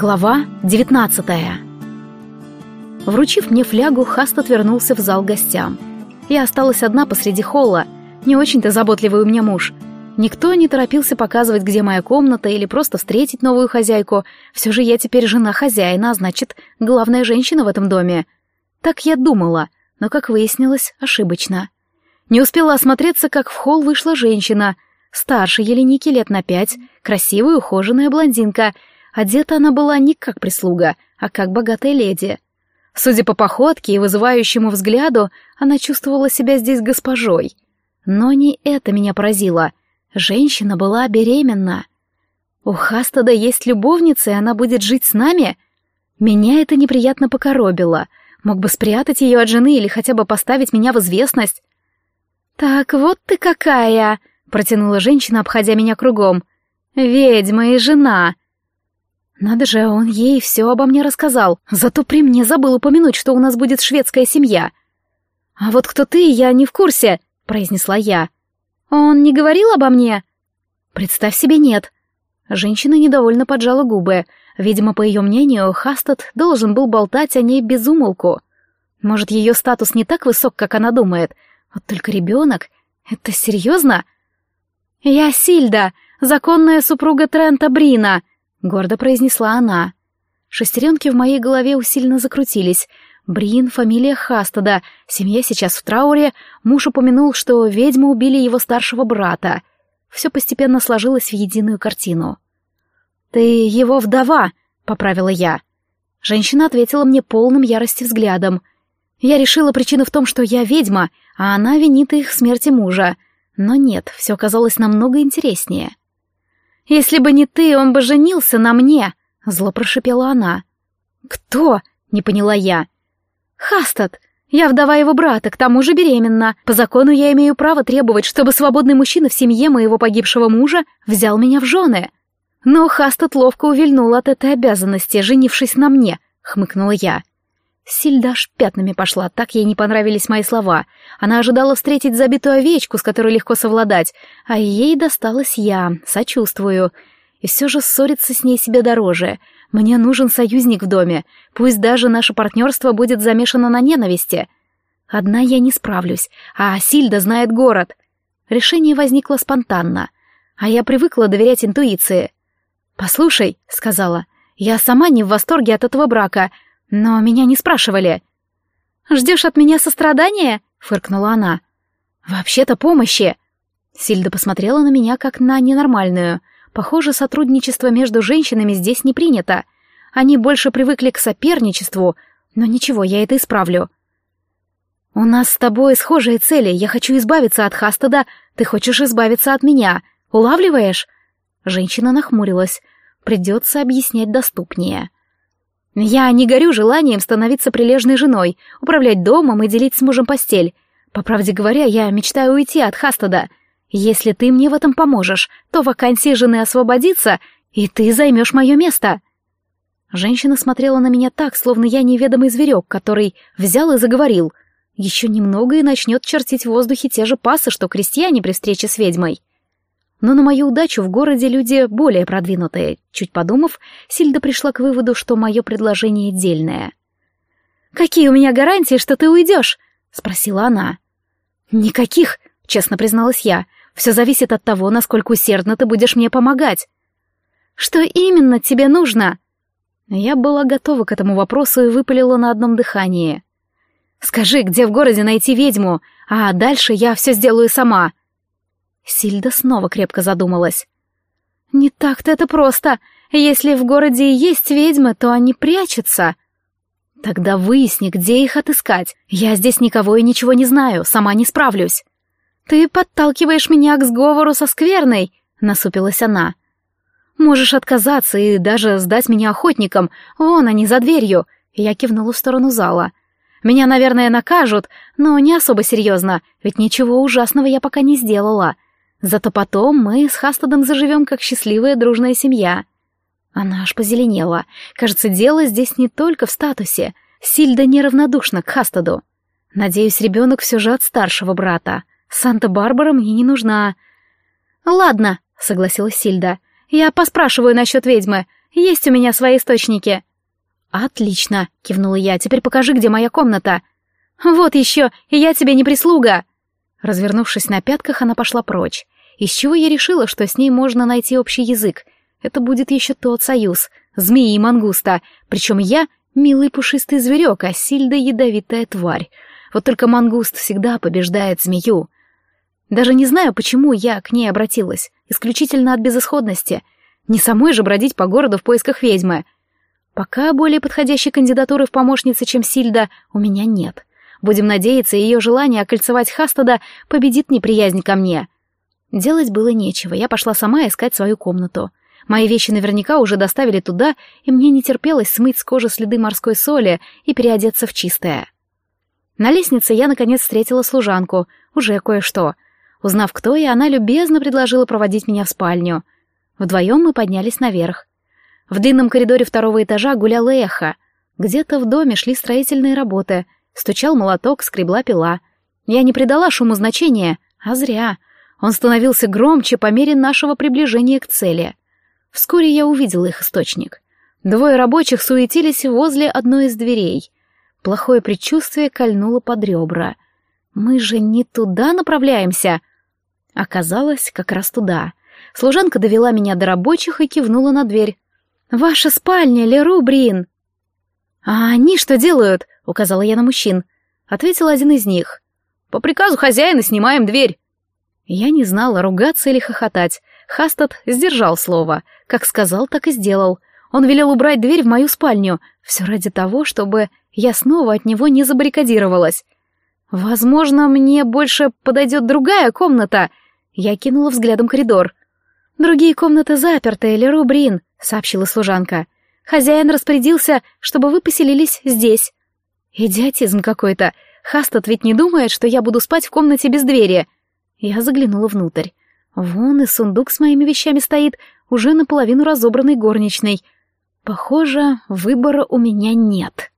Глава 19 Вручив мне флягу, Хаст отвернулся в зал гостям. Я осталась одна посреди холла, не очень-то заботливый у меня муж. Никто не торопился показывать, где моя комната, или просто встретить новую хозяйку. Все же я теперь жена хозяина, а значит, главная женщина в этом доме. Так я думала, но, как выяснилось, ошибочно. Не успела осмотреться, как в холл вышла женщина. Старше Еленики лет на пять, красивая ухоженная блондинка — Одета она была не как прислуга, а как богатая леди. Судя по походке и вызывающему взгляду, она чувствовала себя здесь госпожой. Но не это меня поразило. Женщина была беременна. У Хастада есть любовница, и она будет жить с нами? Меня это неприятно покоробило. Мог бы спрятать ее от жены или хотя бы поставить меня в известность. «Так вот ты какая!» — протянула женщина, обходя меня кругом. «Ведьма и жена!» Надо же, он ей все обо мне рассказал, зато при мне забыл упомянуть, что у нас будет шведская семья. «А вот кто ты, я не в курсе», — произнесла я. «Он не говорил обо мне?» «Представь себе, нет». Женщина недовольно поджала губы. Видимо, по ее мнению, Хастад должен был болтать о ней без умолку. Может, ее статус не так высок, как она думает. Вот только ребенок? Это серьезно? «Я Сильда, законная супруга Трента Брина», — гордо произнесла она. Шестеренки в моей голове усиленно закрутились. Брин, фамилия Хастада, семья сейчас в трауре, муж упомянул, что ведьмы убили его старшего брата. Все постепенно сложилось в единую картину. «Ты его вдова», — поправила я. Женщина ответила мне полным ярости взглядом. Я решила, причина в том, что я ведьма, а она винит их в смерти мужа. Но нет, все оказалось намного интереснее. «Если бы не ты, он бы женился на мне!» — зло прошипела она. «Кто?» — не поняла я. «Хастад! Я вдова его брата, к тому же беременна. По закону я имею право требовать, чтобы свободный мужчина в семье моего погибшего мужа взял меня в жены. Но Хастад ловко увильнул от этой обязанности, женившись на мне», — хмыкнула я. Сильда аж пятнами пошла, так ей не понравились мои слова. Она ожидала встретить забитую овечку, с которой легко совладать, а ей досталась я, сочувствую. И все же ссориться с ней себе дороже. Мне нужен союзник в доме, пусть даже наше партнерство будет замешано на ненависти. Одна я не справлюсь, а Сильда знает город. Решение возникло спонтанно, а я привыкла доверять интуиции. «Послушай», — сказала, — «я сама не в восторге от этого брака», — но меня не спрашивали. «Ждешь от меня сострадания?» — фыркнула она. «Вообще-то помощи!» Сильда посмотрела на меня как на ненормальную. Похоже, сотрудничество между женщинами здесь не принято. Они больше привыкли к соперничеству, но ничего, я это исправлю. «У нас с тобой схожие цели. Я хочу избавиться от Хастада, ты хочешь избавиться от меня. Улавливаешь?» Женщина нахмурилась. «Придется объяснять доступнее». Я не горю желанием становиться прилежной женой, управлять домом и делить с мужем постель. По правде говоря, я мечтаю уйти от Хастада. Если ты мне в этом поможешь, то вакансия жены освободится, и ты займешь мое место». Женщина смотрела на меня так, словно я неведомый зверек, который взял и заговорил. Еще немного и начнет чертить в воздухе те же пасы, что крестьяне при встрече с ведьмой. Но на мою удачу в городе люди более продвинутые. Чуть подумав, Сильда пришла к выводу, что мое предложение дельное. «Какие у меня гарантии, что ты уйдешь?» — спросила она. «Никаких», — честно призналась я. «Все зависит от того, насколько усердно ты будешь мне помогать». «Что именно тебе нужно?» Я была готова к этому вопросу и выпалила на одном дыхании. «Скажи, где в городе найти ведьму, а дальше я все сделаю сама». Сильда снова крепко задумалась. «Не так-то это просто. Если в городе есть ведьмы, то они прячутся». «Тогда выясни, где их отыскать. Я здесь никого и ничего не знаю, сама не справлюсь». «Ты подталкиваешь меня к сговору со скверной», — насупилась она. «Можешь отказаться и даже сдать меня охотникам. Вон они, за дверью». Я кивнула в сторону зала. «Меня, наверное, накажут, но не особо серьезно, ведь ничего ужасного я пока не сделала. Зато потом мы с Хастадом заживем как счастливая дружная семья. Она аж позеленела. Кажется, дело здесь не только в статусе. Сильда неравнодушна к Хастаду. Надеюсь, ребенок все же от старшего брата. Санта-Барбара мне не нужна. «Ладно», — согласилась Сильда. «Я поспрашиваю насчет ведьмы. Есть у меня свои источники». «Отлично», — кивнула я. «Теперь покажи, где моя комната». «Вот еще, и я тебе не прислуга!» Развернувшись на пятках, она пошла прочь. Из чего я решила, что с ней можно найти общий язык. Это будет еще тот союз. Змеи и мангуста. Причем я — милый пушистый зверек, а Сильда — ядовитая тварь. Вот только мангуст всегда побеждает змею. Даже не знаю, почему я к ней обратилась. Исключительно от безысходности. Не самой же бродить по городу в поисках ведьмы. Пока более подходящей кандидатуры в помощнице, чем Сильда, у меня нет. Будем надеяться, ее желание окольцевать Хастада победит неприязнь ко мне. Делать было нечего, я пошла сама искать свою комнату. Мои вещи наверняка уже доставили туда, и мне не терпелось смыть с кожи следы морской соли и переодеться в чистое. На лестнице я, наконец, встретила служанку, уже кое-что. Узнав, кто я, она любезно предложила проводить меня в спальню. Вдвоем мы поднялись наверх. В длинном коридоре второго этажа гуляло эхо. Где-то в доме шли строительные работы — Стучал молоток, скребла пила. Я не придала шуму значения, а зря. Он становился громче по мере нашего приближения к цели. Вскоре я увидела их источник. Двое рабочих суетились возле одной из дверей. Плохое предчувствие кольнуло под ребра. «Мы же не туда направляемся!» Оказалось, как раз туда. Служанка довела меня до рабочих и кивнула на дверь. «Ваша спальня, Леру Брин!» «А они что делают?» — указала я на мужчин. Ответил один из них. «По приказу хозяина снимаем дверь». Я не знала, ругаться или хохотать. Хастад сдержал слово. Как сказал, так и сделал. Он велел убрать дверь в мою спальню. Все ради того, чтобы я снова от него не забаррикадировалась. «Возможно, мне больше подойдет другая комната». Я кинула взглядом коридор. «Другие комнаты заперты, Леру Брин», — сообщила служанка. Хозяин распорядился, чтобы вы поселились здесь. Идиотизм какой-то. Хастад ведь не думает, что я буду спать в комнате без двери. Я заглянула внутрь. Вон и сундук с моими вещами стоит, уже наполовину разобранный горничной. Похоже, выбора у меня нет.